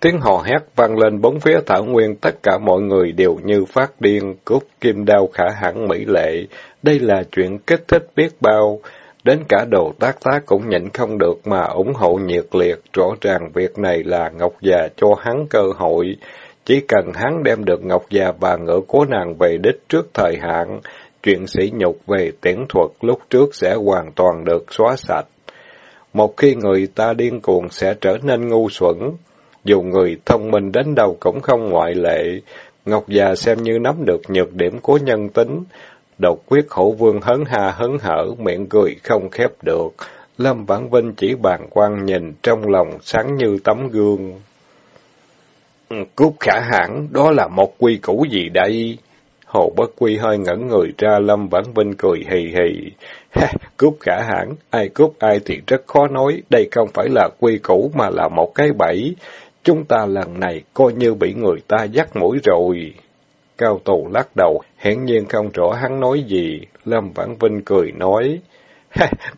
Tiếng hò hét vang lên bốn phía thảo nguyên, tất cả mọi người đều như phát điên, cút kim đao khả hẳn mỹ lệ. Đây là chuyện kích thích biết bao. Đến cả đồ tác tá cũng nhịn không được mà ủng hộ nhiệt liệt. Rõ ràng việc này là Ngọc già cho hắn cơ hội. Chỉ cần hắn đem được Ngọc già và ngựa của nàng về đích trước thời hạn, chuyện sỉ nhục về tiễn thuật lúc trước sẽ hoàn toàn được xóa sạch. Một khi người ta điên cuồng sẽ trở nên ngu xuẩn, dù người thông minh đến đâu cũng không ngoại lệ. Ngọc già xem như nắm được nhược điểm của nhân tính. Độc quyết hổ vương hấn hà hấn hở, miệng cười không khép được. Lâm Vãn Vinh chỉ bàn quan nhìn trong lòng sáng như tấm gương. cúp khả hãn, đó là một quy củ gì đây? Hồ Bất Quy hơi ngẩn người ra, Lâm Vãn Vinh cười hì hì. Ha, cúp khả hãn, ai cúp ai thì rất khó nói, đây không phải là quy củ mà là một cái bẫy. Chúng ta lần này coi như bị người ta dắt mũi rồi. Cao tù lắc đầu, hiển nhiên không rõ hắn nói gì. Lâm Vãn Vinh cười nói.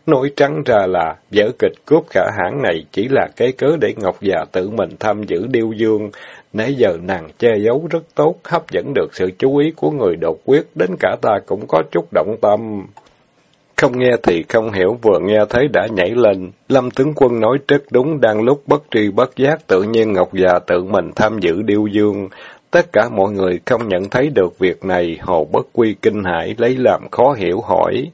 nói trắng ra là, vở kịch cướp khả hãn này chỉ là cái cớ để Ngọc già tự mình tham dự điêu dương. Nãy giờ nàng che giấu rất tốt, hấp dẫn được sự chú ý của người đột quyết, đến cả ta cũng có chút động tâm. Không nghe thì không hiểu, vừa nghe thấy đã nhảy lên. Lâm tướng quân nói rất đúng, đang lúc bất tri bất giác, tự nhiên Ngọc già tự mình tham dự điêu dương. Tất cả mọi người không nhận thấy được việc này, hồ bất quy kinh hãi lấy làm khó hiểu hỏi.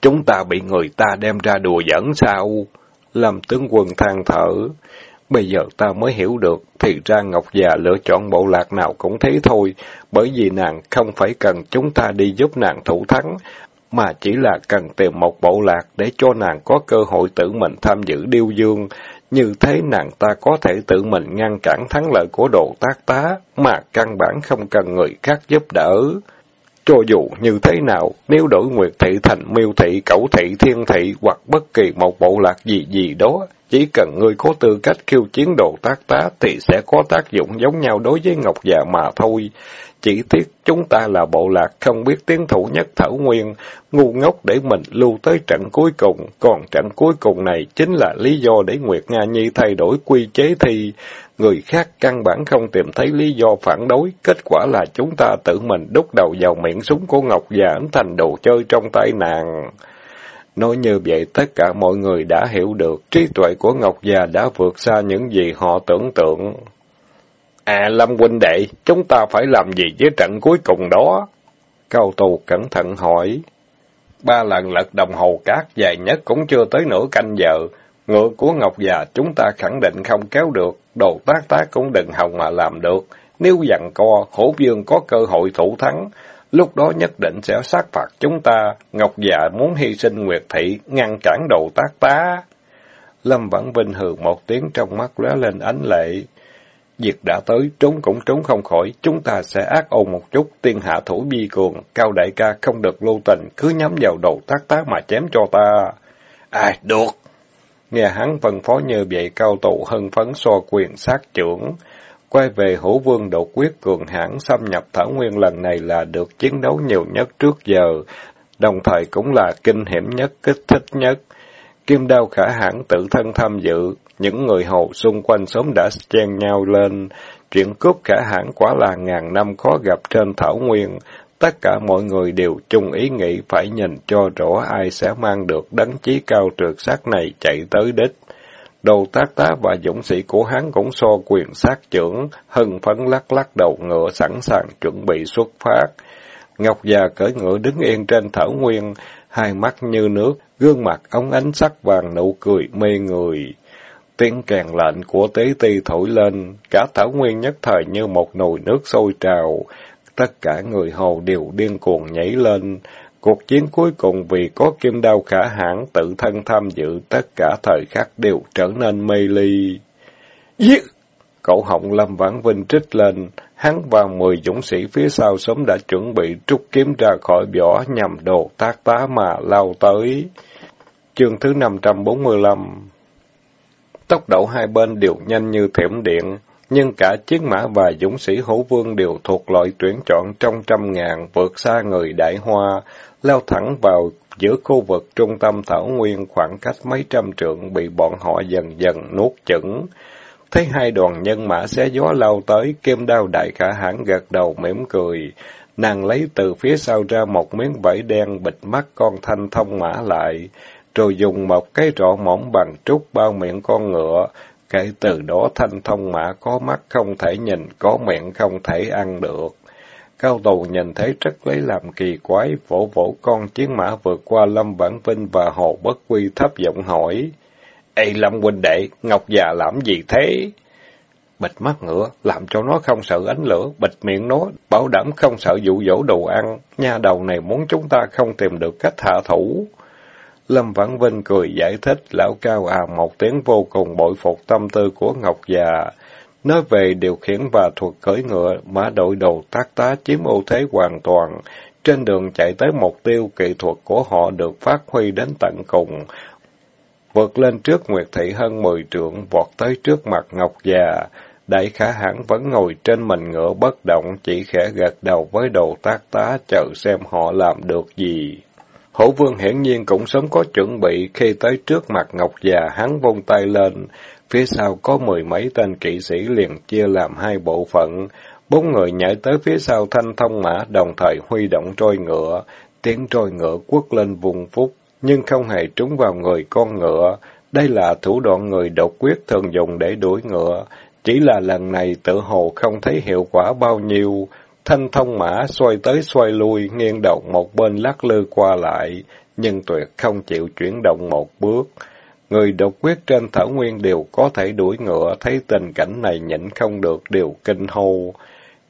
Chúng ta bị người ta đem ra đùa giỡn sao? Lâm tướng quân than thở. Bây giờ ta mới hiểu được, thì ra Ngọc già lựa chọn bộ lạc nào cũng thế thôi, bởi vì nàng không phải cần chúng ta đi giúp nàng thủ thắng, mà chỉ là cần tìm một bộ lạc để cho nàng có cơ hội tự mình tham dự điêu dương. Như thế nàng ta có thể tự mình ngăn cản thắng lợi của đồ tác tá, mà căn bản không cần người khác giúp đỡ. Cho dù như thế nào, nếu đổi Nguyệt Thị thành Miêu Thị, Cẩu Thị, Thiên Thị hoặc bất kỳ một bộ lạc gì gì đó, chỉ cần ngươi có tư cách khiêu chiến đồ tác tá thì sẽ có tác dụng giống nhau đối với Ngọc già mà thôi. Chỉ tiếc chúng ta là bộ lạc không biết tiến thủ nhất thảo nguyên, ngu ngốc để mình lưu tới trận cuối cùng, còn trận cuối cùng này chính là lý do để Nguyệt Nga Nhi thay đổi quy chế thi. Người khác căn bản không tìm thấy lý do phản đối, kết quả là chúng ta tự mình đúc đầu vào miệng súng của Ngọc già thành đồ chơi trong tay nàng. Nói như vậy tất cả mọi người đã hiểu được trí tuệ của Ngọc già đã vượt xa những gì họ tưởng tượng. À Lâm huynh đệ, chúng ta phải làm gì với trận cuối cùng đó? Cao tù cẩn thận hỏi. Ba lần lật đồng hồ cát dài nhất cũng chưa tới nửa canh giờ. Ngựa của Ngọc già chúng ta khẳng định không kéo được, đồ tác tác cũng đừng hòng mà làm được. Nếu dặn co, hổ dương có cơ hội thủ thắng, lúc đó nhất định sẽ sát phạt chúng ta. Ngọc già muốn hy sinh Nguyệt Thị, ngăn cản đầu tác tá. Lâm Vãn Vinh hừ một tiếng trong mắt lóe lên ánh lệ. Việc đã tới, trốn cũng trốn không khỏi, chúng ta sẽ ác ôn một chút, tiên hạ thủ bi cường, cao đại ca không được lưu tình, cứ nhắm vào đầu tác tá mà chém cho ta. À, được! Nghe hắn phân phó như vậy, cao tụ hân phấn so quyền sát trưởng. Quay về hữu vương đột quyết cường hãn xâm nhập Thảo Nguyên lần này là được chiến đấu nhiều nhất trước giờ, đồng thời cũng là kinh hiểm nhất, kích thích nhất. Kim đao khả hãn tự thân tham dự, những người hầu xung quanh sớm đã chen nhau lên. Chuyện cướp khả hãn quả là ngàn năm khó gặp trên Thảo Nguyên. Tất cả mọi người đều chung ý nghĩ phải nhìn cho rõ ai sẽ mang được đấng chí cao trượt sát này chạy tới đích. Đồ tác tá và dũng sĩ của hắn cũng so quyền sát trưởng, hưng phấn lắc lắc đầu ngựa sẵn sàng chuẩn bị xuất phát. Ngọc già cởi ngựa đứng yên trên thảo nguyên, hai mắt như nước, gương mặt ống ánh sắc vàng nụ cười mê người. Tiếng kèn lạnh của tế ti thổi lên, cả thảo nguyên nhất thời như một nồi nước sôi trào. Tất cả người hầu đều điên cuồng nhảy lên. Cuộc chiến cuối cùng vì có kim đao khả hãn tự thân tham dự, tất cả thời khắc đều trở nên mê ly. Giết! Cậu họng Lâm Vãn Vinh trích lên, hắn và mười dũng sĩ phía sau sớm đã chuẩn bị trút kiếm ra khỏi vỏ nhằm đồ tác tá mà lao tới. Chương thứ 545 Tốc độ hai bên đều nhanh như thiểm điện, nhưng cả chiến mã và dũng sĩ hữu vương đều thuộc loại tuyển chọn trong trăm ngàn, vượt xa người đại hoa, lao thẳng vào giữa khu vực trung tâm thảo nguyên khoảng cách mấy trăm trượng bị bọn họ dần dần nuốt chửng. thấy hai đoàn nhân mã xé gió lao tới, kim đao đại cả hãn gật đầu mỉm cười. Nàng lấy từ phía sau ra một miếng vải đen bịt mắt con thanh thông mã lại, rồi dùng một cái rọ mỏng bằng trúc bao miệng con ngựa. Kể từ đó thanh thông mã có mắt không thể nhìn, có miệng không thể ăn được. Cao đầu nhìn thấy rất lấy làm kỳ quái, vỗ vỗ con chiến mã vượt qua Lâm Bản Vinh và Hồ Bất Quy thấp giọng hỏi. Ê Lâm huynh đệ, Ngọc già làm gì thế? Bịt mắt ngựa, làm cho nó không sợ ánh lửa, bịt miệng nó, bảo đảm không sợ dụ dỗ đồ ăn. Nha đầu này muốn chúng ta không tìm được cách hạ thủ. Lâm Vãn Vinh cười giải thích, lão cao à một tiếng vô cùng bội phục tâm tư của Ngọc già. Nói về điều khiển và thuật cưỡi ngựa, mã đội đầu tác tá chiếm ưu thế hoàn toàn. Trên đường chạy tới mục tiêu, kỹ thuật của họ được phát huy đến tận cùng. Vượt lên trước Nguyệt Thị hơn mười trượng, vọt tới trước mặt Ngọc già. Đại khả hãn vẫn ngồi trên mình ngựa bất động, chỉ khẽ gật đầu với đầu tác tá chờ xem họ làm được gì. Hổ vương hiển nhiên cũng sớm có chuẩn bị, khi tới trước mặt Ngọc già hắn vung tay lên, phía sau có mười mấy tên kỵ sĩ liền chia làm hai bộ phận, bốn người nhảy tới phía sau thanh thông mã đồng thời huy động trôi ngựa, tiếng trôi ngựa quất lên vùng phúc, nhưng không hề trúng vào người con ngựa. Đây là thủ đoạn người độc quyết thường dùng để đuổi ngựa, chỉ là lần này tự hồ không thấy hiệu quả bao nhiêu. Thanh thông mã xoay tới xoay lui, nghiêng đầu một bên lắc lư qua lại, nhưng tuyệt không chịu chuyển động một bước. Người độc quyết trên thảo nguyên đều có thể đuổi ngựa, thấy tình cảnh này nhịn không được đều kinh hô.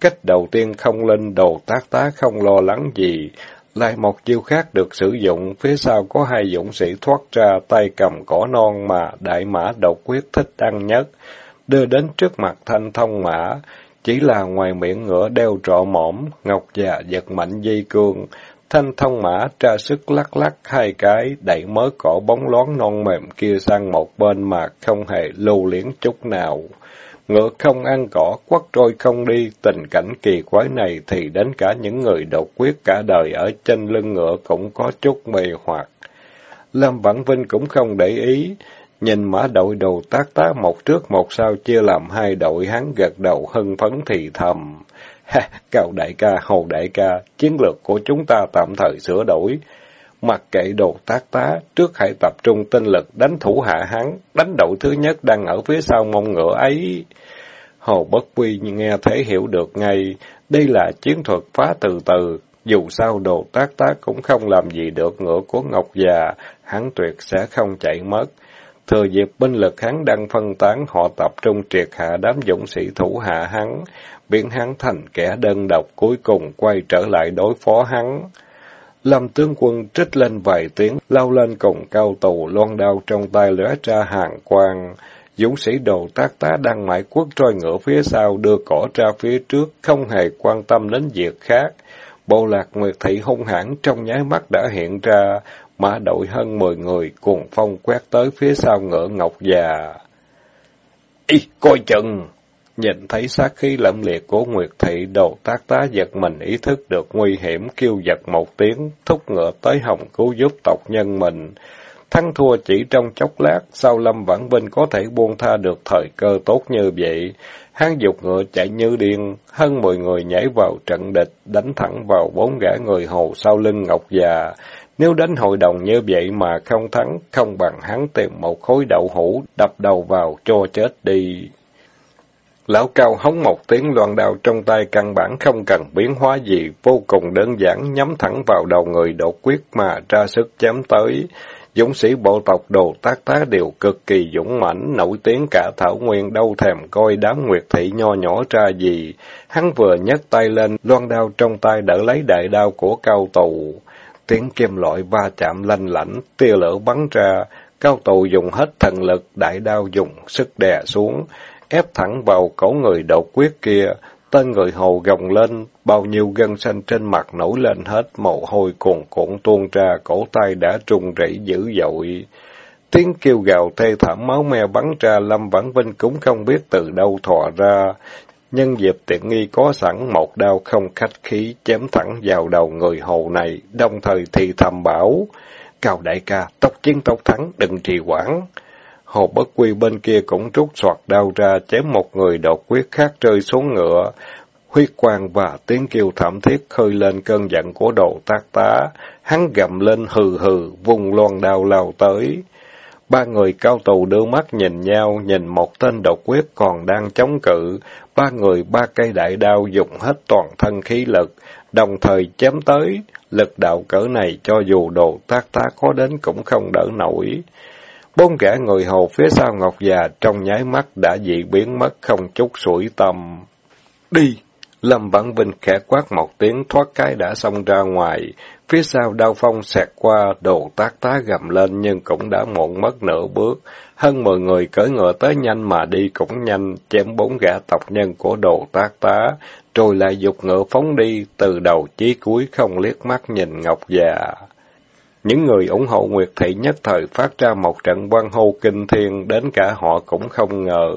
Cách đầu tiên không lên đồ tác tá không lo lắng gì, lại một chiêu khác được sử dụng, phía sau có hai dũng sĩ thoát ra tay cầm cỏ non mà đại mã độc quyết thích ăn nhất, đưa đến trước mặt thanh thông mã, chỉ là ngoài miệng ngựa đeo trọ mỏm, ngọc già giật mạnh dây cương, thanh thông mã tra sức lắc lắc hai cái, đẩy mớ cỏ bóng loáng non mềm kia sang một bên mà không hề lưu liếng chút nào. Ngựa không ăn cỏ, quất trôi không đi, tình cảnh kỳ quái này thì đến cả những người độc quyết cả đời ở trên lưng ngựa cũng có chút mê hoặc. Lâm Vãn Vinh cũng không để ý, nhìn mã đội đồ tác tá một trước một sau chia làm hai đội hắn gật đầu hưng phấn thì thầm. Ha, cao đại ca, hồ đại ca, chiến lược của chúng ta tạm thời sửa đổi. Mặc kệ đồ tác tá, trước hãy tập trung tinh lực đánh thủ hạ hắn, đánh đội thứ nhất đang ở phía sau mông ngựa ấy. Hồ Bất Quy nghe thể hiểu được ngay, đây là chiến thuật phá từ từ, dù sao đồ tác tá cũng không làm gì được ngựa của Ngọc già, hắn tuyệt sẽ không chạy mất. Thừa dịp binh lực hắn đang phân tán, họ tập trung triệt hạ đám dũng sĩ thủ hạ hắn, biến hắn thành kẻ đơn độc cuối cùng quay trở lại đối phó hắn. Lâm tướng quân trích lên vài tiếng, lao lên cùng cao tù, loan đao trong tay lóe ra hàng quang. Dũng sĩ đồ tác tá đang mãi quốc trôi ngựa phía sau, đưa cỏ ra phía trước, không hề quan tâm đến việc khác. Bộ lạc Nguyệt Thị hung hãn trong nháy mắt đã hiện ra, mã đội hơn mười người cùng phong quét tới phía sau ngựa ngọc già. Ý, coi chừng! Nhìn thấy sát khí lẫm liệt của Nguyệt Thị, đồ tác tá giật mình ý thức được nguy hiểm, kêu giật một tiếng, thúc ngựa tới hồng cứu giúp tộc nhân mình. Thắng thua chỉ trong chốc lát, sau Lâm Vãn Vinh có thể buông tha được thời cơ tốt như vậy. Hắn dục ngựa chạy như điên, hơn mười người nhảy vào trận địch, đánh thẳng vào bốn gã người hồ sau lưng Ngọc già. Nếu đánh hội đồng như vậy mà không thắng, không bằng hắn tìm một khối đậu hũ, đập đầu vào cho chết đi. Lão cao hống một tiếng loạn đào trong tay căn bản không cần biến hóa gì, vô cùng đơn giản nhắm thẳng vào đầu người đột quyết mà ra sức chém tới. Dũng sĩ bộ tộc đồ tác tá đều cực kỳ dũng mãnh, nổi tiếng cả thảo nguyên đâu thèm coi đám nguyệt thị nho nhỏ ra gì. Hắn vừa nhấc tay lên, loan đao trong tay đỡ lấy đại đao của cao tù. Tiếng kim loại va chạm lanh lảnh, tia lửa bắn ra, cao tù dùng hết thần lực, đại đao dùng sức đè xuống, ép thẳng vào cổ người độc quyết kia. Tên người hầu gồng lên, bao nhiêu gân xanh trên mặt nổi lên hết, mồ hôi cuồn cuộn tuôn ra, cổ tay đã trùng rẩy dữ dội. Tiếng kêu gào thê thảm máu me bắn ra, Lâm Vãn Vinh cũng không biết từ đâu thò ra. Nhân dịp tiện nghi có sẵn một đao không khách khí, chém thẳng vào đầu người hồ này, đồng thời thì thầm bảo, Cao đại ca, tốc chiến tốc thắng, đừng trì hoãn. Hồ Bất Quy bên kia cũng rút soạt đao ra, chém một người đột quyết khác rơi xuống ngựa. Huyết quang và tiếng kêu thảm thiết khơi lên cơn giận của đồ tác tá. Hắn gầm lên hừ hừ, vùng loan đao lao tới. Ba người cao tù đưa mắt nhìn nhau, nhìn một tên độc quyết còn đang chống cự. Ba người ba cây đại đao dùng hết toàn thân khí lực, đồng thời chém tới. Lực đạo cỡ này cho dù đồ tác tá có đến cũng không đỡ nổi. Bốn gã người hồ phía sau Ngọc già trong nháy mắt đã dị biến mất không chút sủi tầm. Đi! Lâm Vãn Vinh khẽ quát một tiếng thoát cái đã xông ra ngoài. Phía sau đao phong xẹt qua, đồ tác tá gầm lên nhưng cũng đã muộn mất nửa bước. Hơn mười người cưỡi ngựa tới nhanh mà đi cũng nhanh, chém bốn gã tộc nhân của đồ tác tá, rồi lại dục ngựa phóng đi, từ đầu chí cuối không liếc mắt nhìn Ngọc già. Những người ủng hộ Nguyệt Thị nhất thời phát ra một trận quan hô kinh thiên, đến cả họ cũng không ngờ.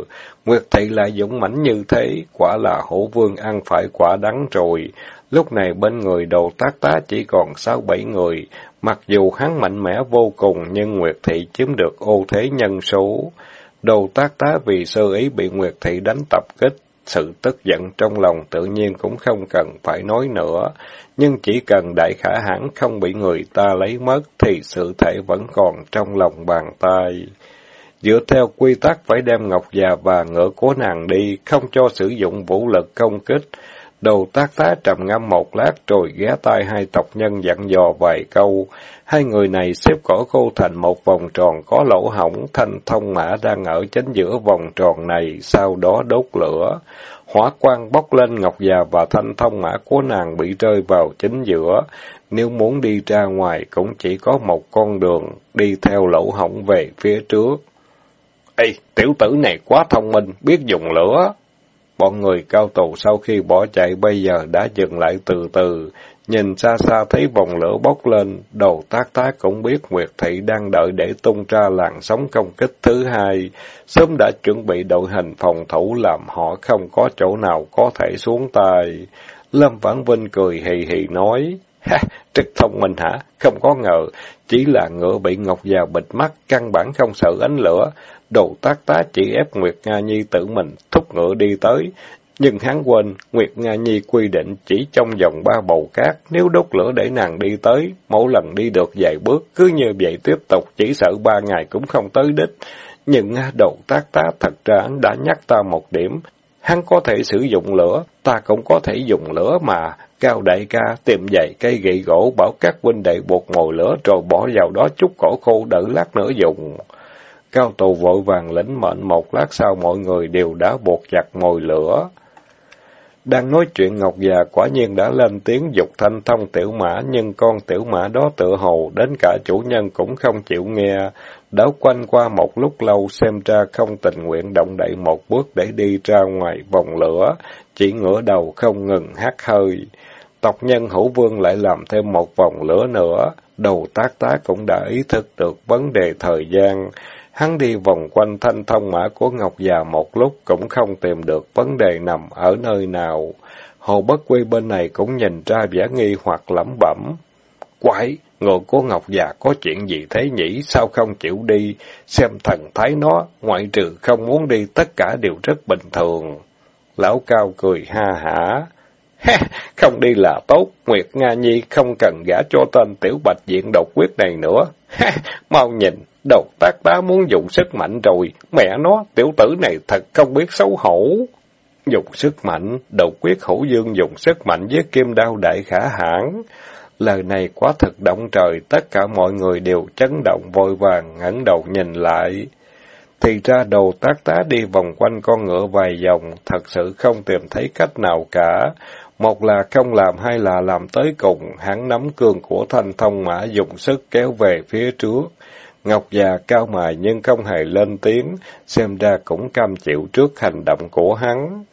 Nguyệt Thị lại dũng mãnh như thế, quả là hổ vương ăn phải quả đắng rồi. Lúc này bên người đồ tác tá chỉ còn sáu bảy người, mặc dù hắn mạnh mẽ vô cùng nhưng Nguyệt Thị chiếm được ô thế nhân số. Đồ tác tá vì sơ ý bị Nguyệt Thị đánh tập kích, sự tức giận trong lòng tự nhiên cũng không cần phải nói nữa, nhưng chỉ cần đại khả hãn không bị người ta lấy mất thì sự thể vẫn còn trong lòng bàn tay. Dựa theo quy tắc phải đem ngọc già và ngựa của nàng đi, không cho sử dụng vũ lực công kích. Đầu tác tá trầm ngâm một lát rồi ghé tai hai tộc nhân dặn dò vài câu. Hai người này xếp cỏ khô thành một vòng tròn có lỗ hổng, thanh thông mã đang ở chính giữa vòng tròn này, sau đó đốt lửa. Hỏa quang bốc lên ngọc già và thanh thông mã của nàng bị rơi vào chính giữa. Nếu muốn đi ra ngoài cũng chỉ có một con đường, đi theo lỗ hổng về phía trước. Ê, tiểu tử này quá thông minh, biết dùng lửa. Bọn người cao tù sau khi bỏ chạy bây giờ đã dừng lại từ từ, nhìn xa xa thấy vòng lửa bốc lên, đầu tác tác cũng biết Nguyệt Thị đang đợi để tung ra làn sóng công kích thứ hai, sớm đã chuẩn bị đội hình phòng thủ làm họ không có chỗ nào có thể xuống tay. Lâm Vãn Vinh cười hì hì nói, Ha, trực thông minh hả? Không có ngờ, chỉ là ngựa bị Ngọc già bịt mắt, căn bản không sợ ánh lửa. Đồ tác tá chỉ ép Nguyệt Nga Nhi tự mình thúc ngựa đi tới. Nhưng hắn quên, Nguyệt Nga Nhi quy định chỉ trong vòng ba bầu cát, nếu đốt lửa để nàng đi tới, mỗi lần đi được vài bước, cứ như vậy tiếp tục, chỉ sợ ba ngày cũng không tới đích. Nhưng đầu tác tá thật ra anh đã nhắc ta một điểm, hắn có thể sử dụng lửa, ta cũng có thể dùng lửa mà, Cao đại ca tìm dậy cây gậy gỗ bảo các huynh đệ buộc ngồi lửa rồi bỏ vào đó chút cỏ khô đỡ lát nữa dùng. Cao tù vội vàng lĩnh mệnh một lát sau mọi người đều đã buộc chặt mồi lửa. Đang nói chuyện Ngọc già quả nhiên đã lên tiếng dục thanh thông tiểu mã, nhưng con tiểu mã đó tự hồ, đến cả chủ nhân cũng không chịu nghe. Đáo quanh qua một lúc lâu xem ra không tình nguyện động đậy một bước để đi ra ngoài vòng lửa, chỉ ngửa đầu không ngừng hát hơi. Tộc nhân hữu vương lại làm thêm một vòng lửa nữa, đầu tác tá cũng đã ý thức được vấn đề thời gian. Hắn đi vòng quanh thanh thông mã của Ngọc già một lúc cũng không tìm được vấn đề nằm ở nơi nào. Hồ Bất Quy bên này cũng nhìn ra vẻ nghi hoặc lẩm bẩm. Quái, ngựa của Ngọc già có chuyện gì thế nhỉ, sao không chịu đi? Xem thần thái nó, ngoại trừ không muốn đi tất cả đều rất bình thường. Lão Cao cười ha hả. không đi là tốt, Nguyệt Nga Nhi không cần gả cho tên tiểu bạch diện độc quyết này nữa. mau nhìn, đầu tác tá muốn dùng sức mạnh rồi, mẹ nó, tiểu tử này thật không biết xấu hổ. Dùng sức mạnh, độc quyết hữu dương dùng sức mạnh với kim đao đại khả hãn. Lời này quá thực động trời, tất cả mọi người đều chấn động vội vàng, ngẩng đầu nhìn lại. Thì ra đầu tác tá đi vòng quanh con ngựa vài vòng, thật sự không tìm thấy cách nào cả. Một là không làm hai là làm tới cùng, hắn nắm cương của thanh thông mã dùng sức kéo về phía trước. Ngọc già cao mài nhưng không hề lên tiếng, xem ra cũng cam chịu trước hành động của hắn.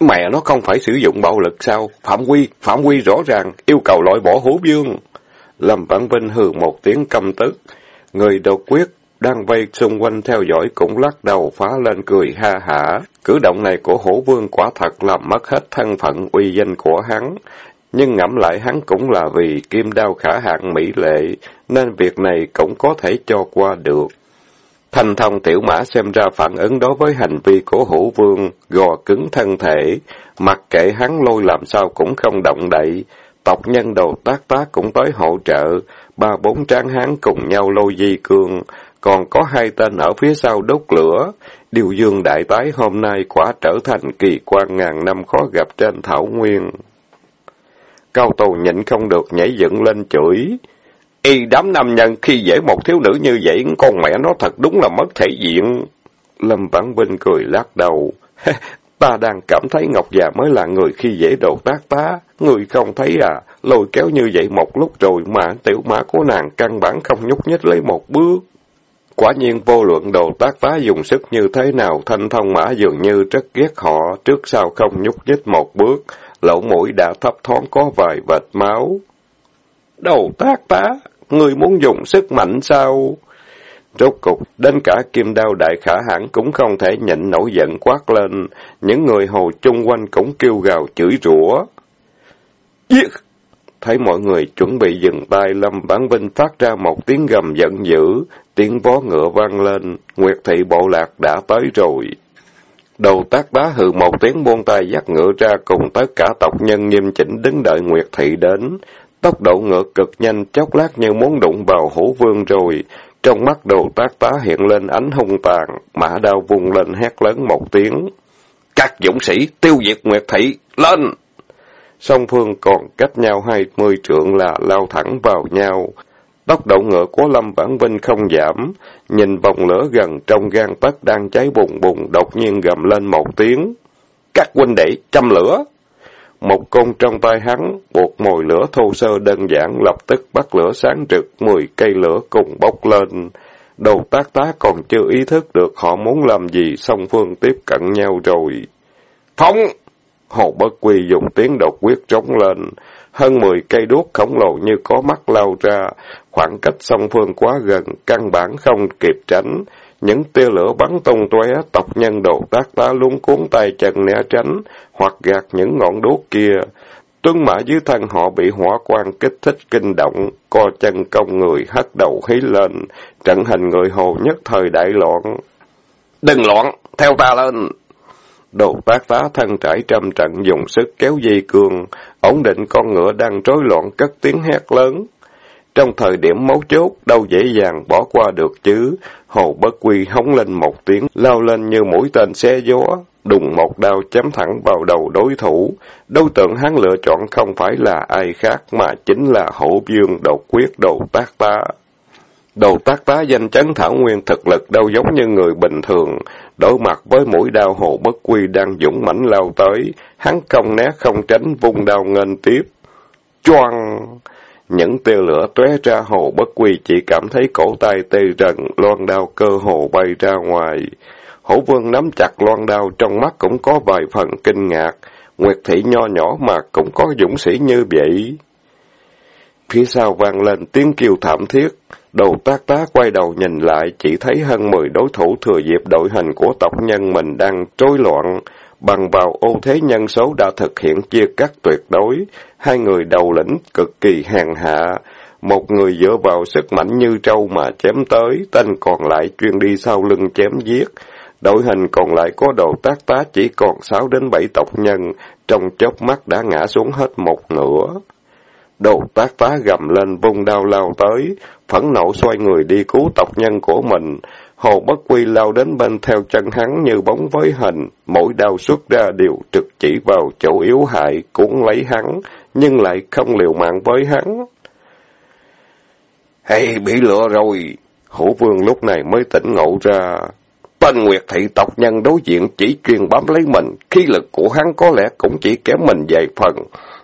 Mẹ nó không phải sử dụng bạo lực sao? Phạm quy, phạm quy rõ ràng, yêu cầu loại bỏ hố dương. Lâm Vãn Vinh hừ một tiếng căm tức. Người độc quyết đang vây xung quanh theo dõi cũng lắc đầu phá lên cười ha hả. Cử động này của hổ vương quả thật làm mất hết thân phận uy danh của hắn. Nhưng ngẫm lại hắn cũng là vì kim đao khả hạng mỹ lệ, nên việc này cũng có thể cho qua được. Thanh thông tiểu mã xem ra phản ứng đối với hành vi của hữu vương, gò cứng thân thể, mặc kệ hắn lôi làm sao cũng không động đậy. Tộc nhân đồ tác tá cũng tới hỗ trợ, ba bốn tráng hán cùng nhau lôi di cương, còn có hai tên ở phía sau đốt lửa. Điều dương đại tái hôm nay quả trở thành kỳ quan ngàn năm khó gặp trên thảo nguyên. Cao tù nhịn không được nhảy dựng lên chửi. Y đám nam nhân khi dễ một thiếu nữ như vậy, con mẹ nó thật đúng là mất thể diện. Lâm Vãn Vinh cười lắc đầu. Ta đang cảm thấy Ngọc già mới là người khi dễ đồ tác tá. Người không thấy à, lôi kéo như vậy một lúc rồi mà tiểu mã của nàng căn bản không nhúc nhích lấy một bước. Quả nhiên vô luận đồ tác tá dùng sức như thế nào, thanh thông mã dường như rất ghét họ, trước sau không nhúc nhích một bước, lỗ mũi đã thấp thoáng có vài vệt máu. Đồ tác tá, người muốn dùng sức mạnh sao? Rốt cục, đến cả kim đao đại khả hãn cũng không thể nhịn nổi giận quát lên, những người hồ chung quanh cũng kêu gào chửi rủa. Giết! Thấy mọi người chuẩn bị dừng tay, Lâm Bán Vinh phát ra một tiếng gầm giận dữ, tiếng vó ngựa vang lên, Nguyệt thị bộ lạc đã tới rồi. Đầu tác bá hừ một tiếng buông tay dắt ngựa ra cùng tất cả tộc nhân nghiêm chỉnh đứng đợi Nguyệt thị đến. Tốc độ ngựa cực nhanh, chốc lát như muốn đụng vào hổ vương rồi. Trong mắt đồ tác tá hiện lên ánh hung tàn, mã đao vùng lên hét lớn một tiếng. Các dũng sĩ tiêu diệt Nguyệt thị, lên! Song phương còn cách nhau hai mươi trượng là lao thẳng vào nhau. Tốc độ ngựa của Lâm bản Vinh không giảm, nhìn vòng lửa gần trong gan tấc đang cháy bùng bùng, đột nhiên gầm lên một tiếng. Các huynh đệ châm lửa! Một côn trong tay hắn, buộc mồi lửa thô sơ đơn giản, lập tức bắt lửa sáng rực, mười cây lửa cùng bốc lên. Đầu tác tá còn chưa ý thức được họ muốn làm gì, song phương tiếp cận nhau rồi. Phóng! Hồ Bất Quy dùng tiếng đột quyết trống lên. Hơn mười cây đuốc khổng lồ như có mắt lao ra, khoảng cách song phương quá gần, căn bản không kịp tránh. Những tia lửa bắn tung tóe, tộc nhân đồ tác tá luôn cuốn tay chân né tránh, hoặc gạt những ngọn đuốc kia. Tuấn mã dưới thân họ bị hỏa quang kích thích kinh động, co chân công người hất đầu hí lên, trận hình người hồ nhất thời đại loạn. Đừng loạn, theo ta lên! Đồ tác tá thân trải trăm trận dùng sức kéo dây cương, ổn định con ngựa đang rối loạn cất tiếng hét lớn. Trong thời điểm mấu chốt, đâu dễ dàng bỏ qua được chứ. Hồ Bất Quy hống lên một tiếng, lao lên như mũi tên xe gió, đùng một đao chém thẳng vào đầu đối thủ. Đối tượng hắn lựa chọn không phải là ai khác mà chính là hổ dương đột quyết đồ tác tá. đầu tác tá danh chấn thảo nguyên thực lực đâu giống như người bình thường, đối mặt với mũi đao hồ bất quy đang dũng mãnh lao tới, hắn không né không tránh vung đao nghênh tiếp. Choang! Những tia lửa tóe ra hồ bất quy chỉ cảm thấy cổ tay tê rần, loan đao cơ hồ bay ra ngoài. Hổ vương nắm chặt loan đao trong mắt cũng có vài phần kinh ngạc, Nguyệt thị nho nhỏ mà cũng có dũng sĩ như vậy. Phía sau vang lên tiếng kêu thảm thiết, đầu tác tá quay đầu nhìn lại, chỉ thấy hơn mười đối thủ thừa dịp đội hình của tộc nhân mình đang trối loạn. Bằng vào ô thế nhân số đã thực hiện chia cắt tuyệt đối, hai người đầu lĩnh cực kỳ hèn hạ. Một người dựa vào sức mạnh như trâu mà chém tới, tên còn lại chuyên đi sau lưng chém giết. Đội hình còn lại có đầu tác tá chỉ còn sáu đến bảy tộc nhân, trong chớp mắt đã ngã xuống hết một nửa. Đồ tác tá gầm lên vung đao lao tới, phẫn nộ xoay người đi cứu tộc nhân của mình. Hồ Bất Quy lao đến bên theo chân hắn như bóng với hình, mỗi đao xuất ra đều trực chỉ vào chỗ yếu hại, cuốn lấy hắn, nhưng lại không liều mạng với hắn. Hay bị lừa rồi! Hổ vương lúc này mới tỉnh ngộ ra. Tên Nguyệt thị tộc nhân đối diện chỉ chuyên bám lấy mình, khí lực của hắn có lẽ cũng chỉ kém mình vài phần.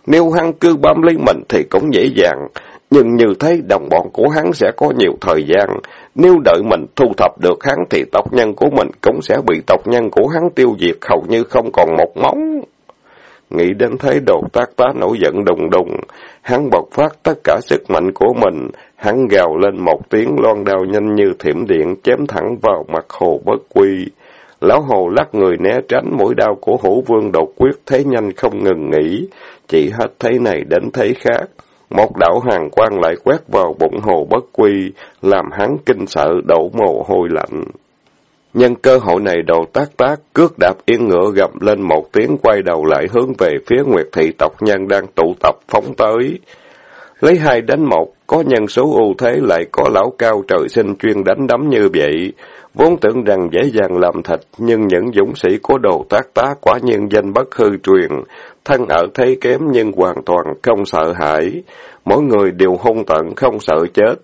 Nếu hắn cứ bám lấy mình thì cũng dễ dàng, nhưng như thế đồng bọn của hắn sẽ có nhiều thời gian. Nếu đợi mình thu thập được hắn thì tộc nhân của mình cũng sẽ bị tộc nhân của hắn tiêu diệt hầu như không còn một móng. Nghĩ đến thế đồ tác tá nổi giận đùng đùng, hắn bộc phát tất cả sức mạnh của mình, hắn gào lên một tiếng loan đao nhanh như thiểm điện chém thẳng vào mặt hồ bất quy. Lão hồ lắc người né tránh mũi đao của hữu vương đột quyết thế nhanh không ngừng nghỉ, chỉ hết thế này đến thế khác. Một đảo hàng quang lại quét vào bụng hồ bất quy, làm hắn kinh sợ đổ mồ hôi lạnh. Nhân cơ hội này đầu tác tác, cước đạp yên ngựa gầm lên một tiếng quay đầu lại hướng về phía Nguyệt Thị tộc nhân đang tụ tập phóng tới. Lấy hai đánh một, có nhân số ưu thế lại có lão cao trời sinh chuyên đánh đấm như vậy. Vốn tưởng rằng dễ dàng làm thịt, nhưng những dũng sĩ của đồ tác tá quả nhiên danh bất hư truyền, thân ở thế kém nhưng hoàn toàn không sợ hãi. Mỗi người đều hung tận không sợ chết.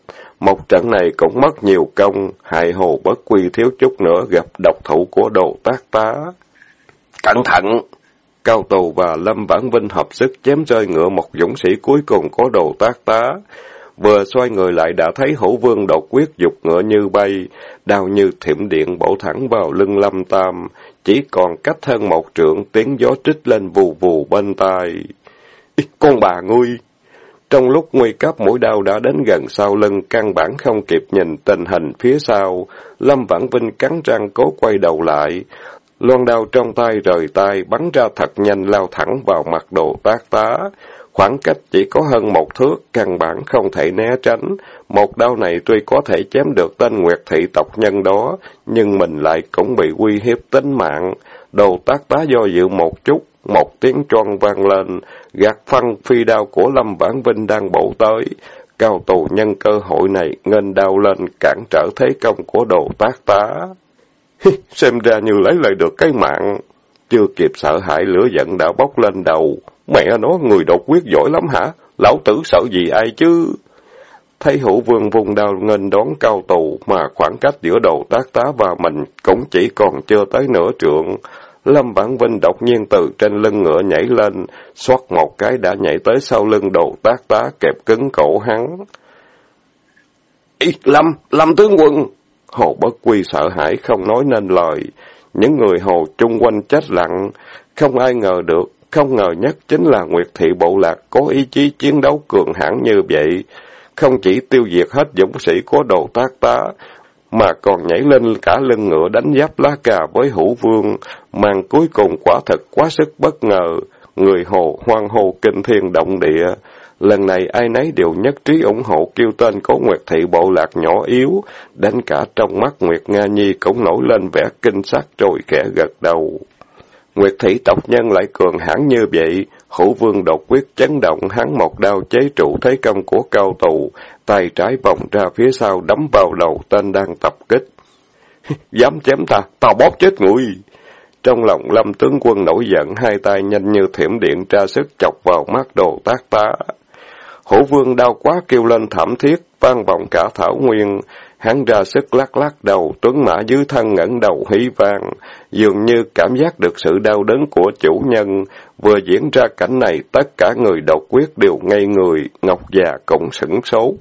Một trận này cũng mất nhiều công, hại hồ bất quy thiếu chút nữa gặp độc thủ của đồ tác tá. Cẩn thận! Cao Tù và Lâm Vãn Vinh hợp sức chém rơi ngựa một dũng sĩ cuối cùng có đồ tác tá. Vừa xoay người lại đã thấy hữu vương đột quyết dục ngựa như bay, đao như thiểm điện bổ thẳng vào lưng Lâm Tam, chỉ còn cách hơn một trượng tiếng gió trích lên vù vù bên tai. Con bà ngươi! Trong lúc nguy cấp mũi đau đã đến gần sau lưng, căn bản không kịp nhìn tình hình phía sau. Lâm Vãn Vinh cắn răng cố quay đầu lại. Loan đao trong tay rời tay, bắn ra thật nhanh lao thẳng vào mặt đồ tác tá. Khoảng cách chỉ có hơn một thước, căn bản không thể né tránh. Một đao này tuy có thể chém được tên Nguyệt Thị tộc nhân đó, nhưng mình lại cũng bị uy hiếp tính mạng. Đồ tác tá do dự một chút, một tiếng choang vang lên, gạt phăng phi đao của Lâm Vãn Vinh đang bổ tới. Cao tù nhân cơ hội này ngân đao lên cản trở thế công của đồ tác tá. Xem ra như lấy lại được cái mạng. Chưa kịp sợ hãi lửa giận đã bốc lên đầu. Mẹ nó người độc quyết giỏi lắm hả? Lão tử sợ gì ai chứ? Thấy hữu vương vùng đào nghênh đón cao tù mà khoảng cách giữa đầu tác tá và mình cũng chỉ còn chưa tới nửa trượng. Lâm Vãn Vinh đột nhiên từ trên lưng ngựa nhảy lên, xoát một cái đã nhảy tới sau lưng đầu tác tá kẹp cứng cổ hắn. Ý, Lâm, Lâm tướng quân! Hồ Bất Quy sợ hãi không nói nên lời. Những người hồ chung quanh chết lặng, không ai ngờ được, không ngờ nhất chính là Nguyệt Thị Bộ Lạc có ý chí chiến đấu cường hãn như vậy. Không chỉ tiêu diệt hết dũng sĩ của đồ tác tá, mà còn nhảy lên cả lưng ngựa đánh giáp lá cà với hữu vương, màn cuối cùng quả thật quá sức bất ngờ, người hồ hoang hồ kinh thiên động địa. Lần này ai nấy đều nhất trí ủng hộ kêu tên của Nguyệt Thị Bộ Lạc nhỏ yếu, đến cả trong mắt Nguyệt Nga Nhi cũng nổi lên vẻ kinh sắc rồi kẻ gật đầu. Nguyệt Thị tộc nhân lại cường hãn như vậy, hữu vương đột quyết chấn động hắn một đao chế trụ thế công của cao tù, tay trái vòng ra phía sau đấm vào đầu tên đang tập kích. Dám chém ta, tao bóp chết người! Trong lòng lâm tướng quân nổi giận, hai tay nhanh như thiểm điện tra sức chọc vào mắt đồ tác tá. Hổ vương đau quá kêu lên thảm thiết, vang vọng cả thảo nguyên. Hắn ra sức lắc lắc đầu, tuấn mã dưới thân ngẩng đầu hí vang, dường như cảm giác được sự đau đớn của chủ nhân. Vừa diễn ra cảnh này, tất cả người độc quyết đều ngây người, Ngọc già cũng sửng số.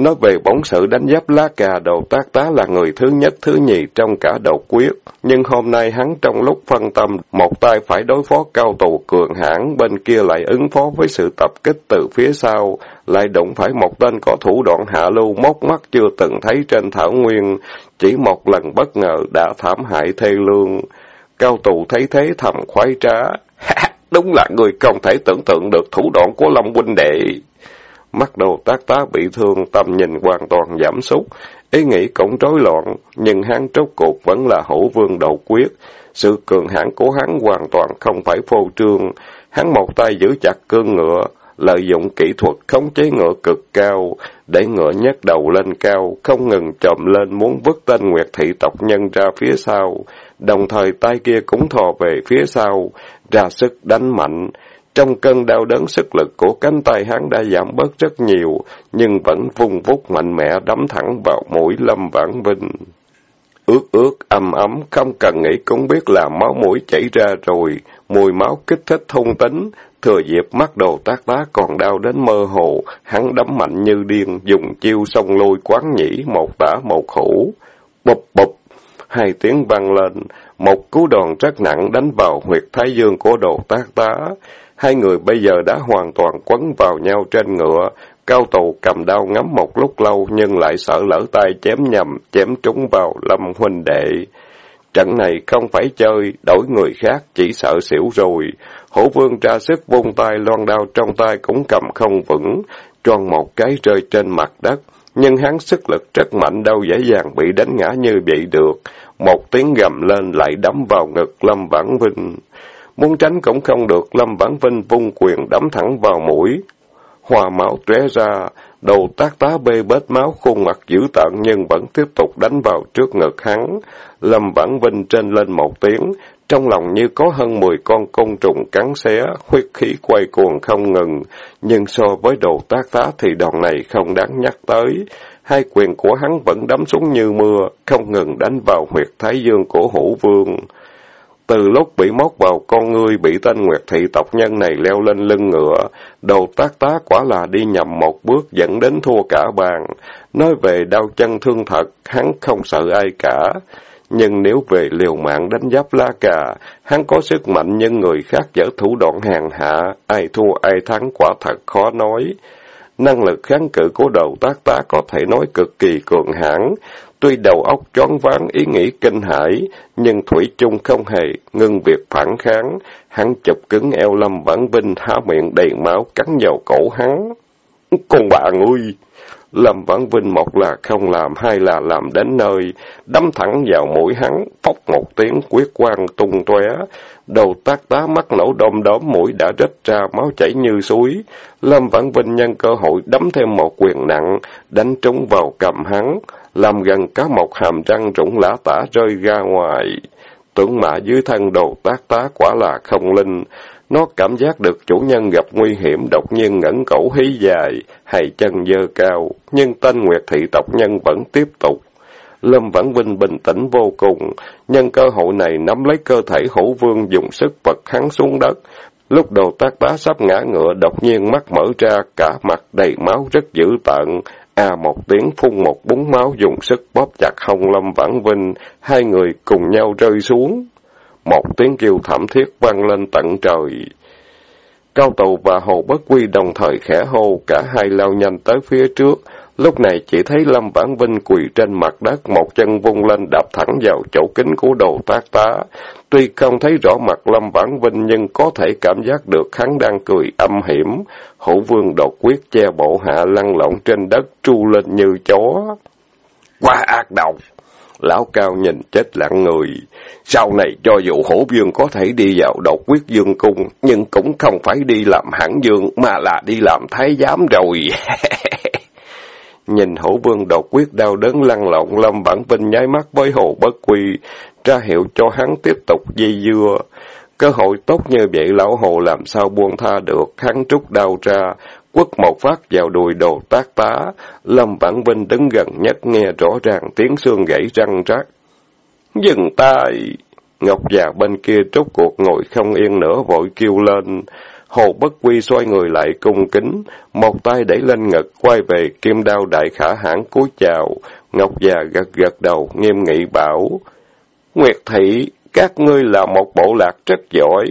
Nói về bóng sự đánh giáp lá cà đầu tác tá là người thứ nhất thứ nhì trong cả đầu quyết, nhưng hôm nay hắn trong lúc phân tâm, một tay phải đối phó cao tù cường hãn, bên kia lại ứng phó với sự tập kích từ phía sau, lại đụng phải một tên có thủ đoạn hạ lưu móc mắt chưa từng thấy trên thảo nguyên, chỉ một lần bất ngờ đã thảm hại thê lương. Cao tù thấy thế thầm khoái trá, đúng là người không thể tưởng tượng được thủ đoạn của Long huynh đệ. Mắt đầu tác tá bị thương, tâm nhìn hoàn toàn giảm sút, ý nghĩ cũng rối loạn, nhưng hắn trốt cuộc vẫn là hữu vương đầu quyết. Sự cường hãn của hắn hoàn toàn không phải phô trương. Hắn một tay giữ chặt cương ngựa, lợi dụng kỹ thuật khống chế ngựa cực cao, để ngựa nhấc đầu lên cao, không ngừng trộm lên muốn vứt tên Nguyệt Thị tộc nhân ra phía sau, đồng thời tay kia cũng thò về phía sau, ra sức đánh mạnh. Trong cơn đau đớn sức lực của cánh tay hắn đã giảm bớt rất nhiều, nhưng vẫn vung vút mạnh mẽ đấm thẳng vào mũi Lâm Vãn Vinh. Ướt ướt, ấm ấm, không cần nghĩ cũng biết là máu mũi chảy ra rồi, mùi máu kích thích thông tính, thừa dịp mắt đồ tác tá còn đau đến mơ hồ, hắn đấm mạnh như điên, dùng chiêu sông lôi quán nhĩ, một tả một hữu. Bụp bụp, hai tiếng vang lên, một cú đòn rất nặng đánh vào huyệt thái dương của đồ tác tá. Hai người bây giờ đã hoàn toàn quấn vào nhau trên ngựa, cao tù cầm đao ngắm một lúc lâu nhưng lại sợ lỡ tay chém nhầm, chém trúng vào lâm huynh đệ. Trận này không phải chơi, đổi người khác, chỉ sợ xỉu rồi. Hổ vương ra sức vung tay loan đao trong tay cũng cầm không vững, tròn một cái rơi trên mặt đất. nhưng hắn sức lực rất mạnh đâu dễ dàng bị đánh ngã như vậy được. Một tiếng gầm lên lại đấm vào ngực Lâm Vãn Vinh. Muốn tránh cũng không được, Lâm Vãn Vinh vung quyền đấm thẳng vào mũi. hòa máu tóe ra, đầu tác tá bê bết máu, khuôn mặt dữ tợn nhưng vẫn tiếp tục đánh vào trước ngực hắn. Lâm Vãn Vinh trên lên một tiếng, trong lòng như có hơn mười con côn trùng cắn xé, huyết khí quay cuồng không ngừng, nhưng so với đầu tác tá thì đòn này không đáng nhắc tới. Hai quyền của hắn vẫn đấm xuống như mưa, không ngừng đánh vào huyệt thái dương của hữu vương. Từ lúc bị móc vào con ngươi bị tên Nguyệt Thị tộc nhân này leo lên lưng ngựa, đầu tác tá quả là đi nhầm một bước dẫn đến thua cả bàn. Nói về đau chân thương thật, hắn không sợ ai cả. Nhưng nếu về liều mạng đánh giáp la cà, hắn có sức mạnh nhưng người khác dở thủ đoạn hàng hạ, ai thua ai thắng quả thật khó nói. Năng lực kháng cự của đầu tác tá có thể nói cực kỳ cường hãn, tuy đầu óc choáng váng ý nghĩ kinh hãi, nhưng Thủy chung không hề ngưng việc phản kháng, hắn chụp cứng eo Lâm Vãn Vinh há miệng đầy máu cắn vào cổ hắn. Con bà ngươi! Lâm Vãn Vinh một là không làm, hai là làm đến nơi, đâm thẳng vào mũi hắn, phốc một tiếng quyết quang tung tóe, đầu tác tá mắt nổ đom đóm mũi đã rách ra máu chảy như suối. Lâm Vãn Vinh nhân cơ hội đấm thêm một quyền nặng, đánh trúng vào cầm hắn, làm gần cá một hàm răng rụng lá tả rơi ra ngoài. Tưởng mã dưới thân đầu tác tá quả là không linh, nó cảm giác được chủ nhân gặp nguy hiểm đột nhiên ngẩng cổ hí dài, hai chân dơ cao, nhưng tên Nguyệt thị tộc nhân vẫn tiếp tục. Lâm Vãn Vinh bình tĩnh vô cùng, nhân cơ hội này nắm lấy cơ thể hữu vương dùng sức vật hắn xuống đất. Lúc đầu tác tá sắp ngã ngựa, đột nhiên mắt mở ra, cả mặt đầy máu rất dữ tợn. À một tiếng phun một búng máu dùng sức bóp chặt hông Lâm Vãn Vinh, hai người cùng nhau rơi xuống. Một tiếng kêu thảm thiết vang lên tận trời. Cao Tù và Hồ Bất Quy đồng thời khẽ hô, cả hai lao nhanh tới phía trước. Lúc này chỉ thấy Lâm Vãn Vinh quỳ trên mặt đất, một chân vung lên đạp thẳng vào chỗ kính của đồ tác tá. Tuy không thấy rõ mặt Lâm Vãn Vinh nhưng có thể cảm giác được hắn đang cười âm hiểm. Hữu vương đột quyết che bộ hạ lăn lộn trên đất, tru lên như chó. Quá ác độc! Lão Cao nhìn chết lặng người. Sau này cho dù hổ dương có thể đi vào độc quyết dương cung, nhưng cũng không phải đi làm hãng dương, mà là đi làm thái giám rồi. Nhìn hổ vương đột quyết đau đớn lăn lộn, Lâm Vãn Vinh nháy mắt với hồ bất quy, ra hiệu cho hắn tiếp tục dây dưa. Cơ hội tốt như vậy lão hồ làm sao buông tha được, hắn trút đau ra, quất một phát vào đùi đồ tác tá. Lâm Vãn Vinh đứng gần nhất nghe rõ ràng tiếng xương gãy răng rắc. Dừng tay! Ngọc già bên kia trút cuộc ngồi không yên nữa vội kêu lên. Hồ Bất Quy xoay người lại cung kính, một tay đẩy lên ngực, quay về kim đao đại khả hãn cúi chào. Ngọc già gật gật đầu, nghiêm nghị bảo. Nguyệt thị, các ngươi là một bộ lạc rất giỏi.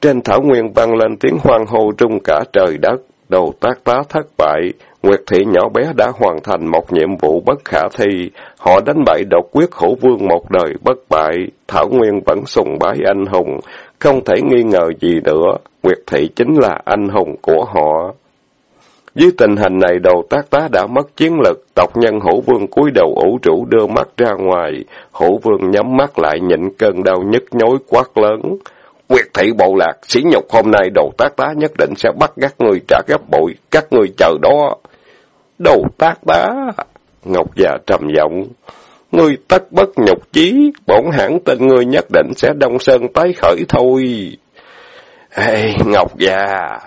Trên thảo nguyên vang lên tiếng hoang hô trung cả trời đất, đầu tác tá thất bại, Nguyệt thị nhỏ bé đã hoàn thành một nhiệm vụ bất khả thi, họ đánh bại độc quyết hổ vương một đời bất bại, Thảo Nguyên vẫn sùng bái anh hùng, không thể nghi ngờ gì nữa, Nguyệt thị chính là anh hùng của họ. Dưới tình hình này đầu tác tá đã mất chiến lực, tộc nhân hổ vương cúi đầu ủ rũ đưa mắt ra ngoài, hổ vương nhắm mắt lại nhịn cơn đau nhức nhối quát lớn. Nguyệt thị bộ lạc, sĩ nhục hôm nay đầu tác tá nhất định sẽ bắt các người trả gấp bội, các người chờ đó. Đầu tác tá, Ngọc già trầm giọng, ngươi tất bất nhục chí, bổn hãng tin ngươi nhất định sẽ đông sơn tái khởi thôi. Ê, Ngọc già,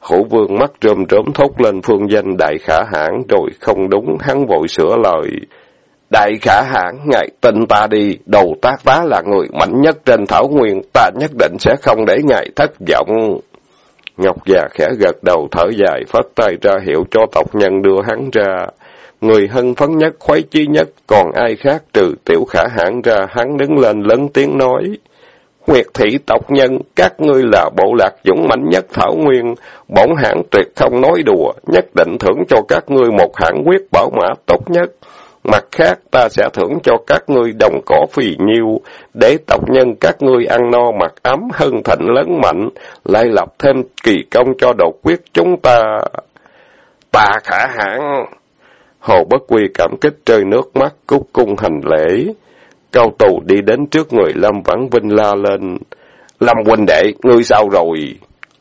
hổ vương mắt rơm rớm thốt lên phương danh đại khả hãng, rồi không đúng, hắn vội sửa lời. Đại khả hãng, ngài tin ta đi, đầu tác tá là người mạnh nhất trên thảo nguyên, ta nhất định sẽ không để ngài thất vọng. Ngọc già khẽ gật đầu thở dài, phất tay ra hiệu cho tộc nhân đưa hắn ra. Người hân phấn nhất, khoái chí nhất, còn ai khác trừ tiểu khả hãn ra, hắn đứng lên lớn tiếng nói. Nguyệt thị tộc nhân, các ngươi là bộ lạc dũng mạnh nhất Thảo Nguyên, bổn hãng tuyệt không nói đùa, nhất định thưởng cho các ngươi một hãng quyết bảo mã tốt nhất. Mặt khác, ta sẽ thưởng cho các ngươi đồng cỏ phì nhiêu, để tộc nhân các ngươi ăn no mặc ấm, hân thịnh lớn mạnh, lại lập thêm kỳ công cho đột quyết chúng ta. Ta khả hãn! Hồ Bất Quy cảm kích rơi nước mắt, cúc cung hành lễ. Cao tù đi đến trước người Lâm Vãn Vinh la lên. Lâm huynh đệ, ngươi sao rồi?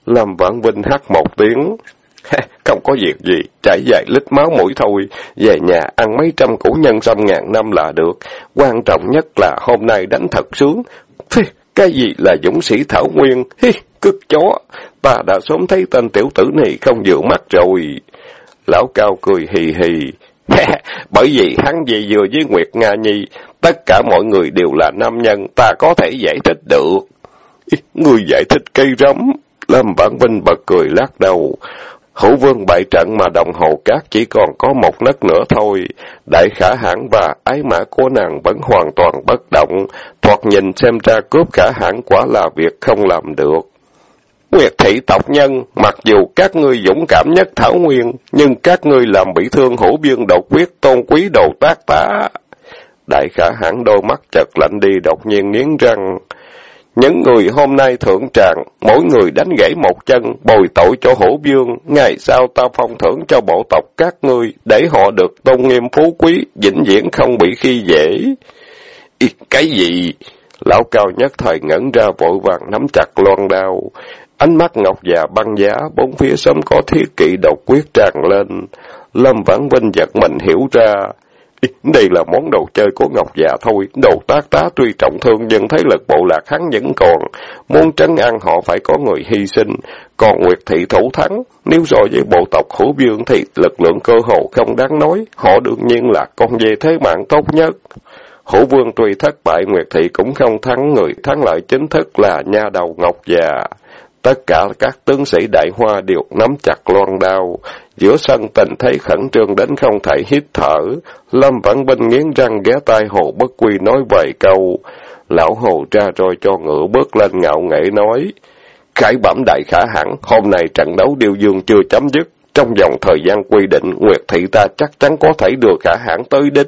Lâm Vãn Vinh hắt một tiếng. Không có việc gì, chảy dài lít máu mũi thôi. Về nhà ăn mấy trăm củ nhân trăm ngàn năm là được. Quan trọng nhất là hôm nay đánh thật sướng. Phi, cái gì là dũng sĩ Thảo Nguyên? Hi, cứt chó. Ta đã sớm thấy tên tiểu tử này không dự mắt rồi. Lão Cao cười hì hì. Bởi vì hắn về vừa với Nguyệt Nga Nhi, tất cả mọi người đều là nam nhân, ta có thể giải thích được. Người giải thích cây rắm. Lâm Vãn Vinh bật cười lắc đầu. Hữu vương bại trận mà đồng hồ cát chỉ còn có một nấc nữa thôi. Đại khả hãn và ái mã của nàng vẫn hoàn toàn bất động. Thoạt nhìn xem ra cướp khả hãn quả là việc không làm được. Nguyệt thị tộc nhân, mặc dù các ngươi dũng cảm nhất Thảo Nguyên, nhưng các ngươi làm bị thương hữu biên độc quyết tôn quý đồ tác tá. Đại khả hãn đôi mắt chật lạnh đi đột nhiên nghiến răng. Những người hôm nay thượng trạng, mỗi người đánh gãy một chân, bồi tội cho hổ dương, ngày sau ta phong thưởng cho bộ tộc các ngươi, để họ được tôn nghiêm phú quý, vĩnh viễn không bị khi dễ. Ý, cái gì? Lão cao nhất thời ngẩn ra vội vàng nắm chặt loan đao. Ánh mắt ngọc già băng giá, bốn phía sớm có thiết kỵ độc quyết tràn lên. Lâm Vãn Vinh giật mình hiểu ra. Đây là món đồ chơi của Ngọc già thôi, đồ tác tá tuy trọng thương nhưng thấy lực bộ lạc hắn vẫn còn. Muốn trấn ăn họ phải có người hy sinh, còn Nguyệt Thị thủ thắng. Nếu so với bộ tộc hữu Vương thì lực lượng cơ hồ không đáng nói, họ đương nhiên là con dê thế mạng tốt nhất. Hữu vương tuy thất bại Nguyệt Thị cũng không thắng, người thắng lợi chính thức là nha đầu Ngọc già. Tất cả các tướng sĩ đại hoa đều nắm chặt loan đao. Giữa sân tình thấy khẩn trương đến không thể hít thở. Lâm Vãn Binh nghiến răng ghé tai Hồ Bất Quy nói vài câu. Lão Hồ ra rồi cho ngựa bước lên ngạo nghễ nói. Khải bẩm đại khả hẳn, hôm nay trận đấu điều dương chưa chấm dứt. Trong vòng thời gian quy định, Nguyệt Thị ta chắc chắn có thể đưa khả hãn tới đích.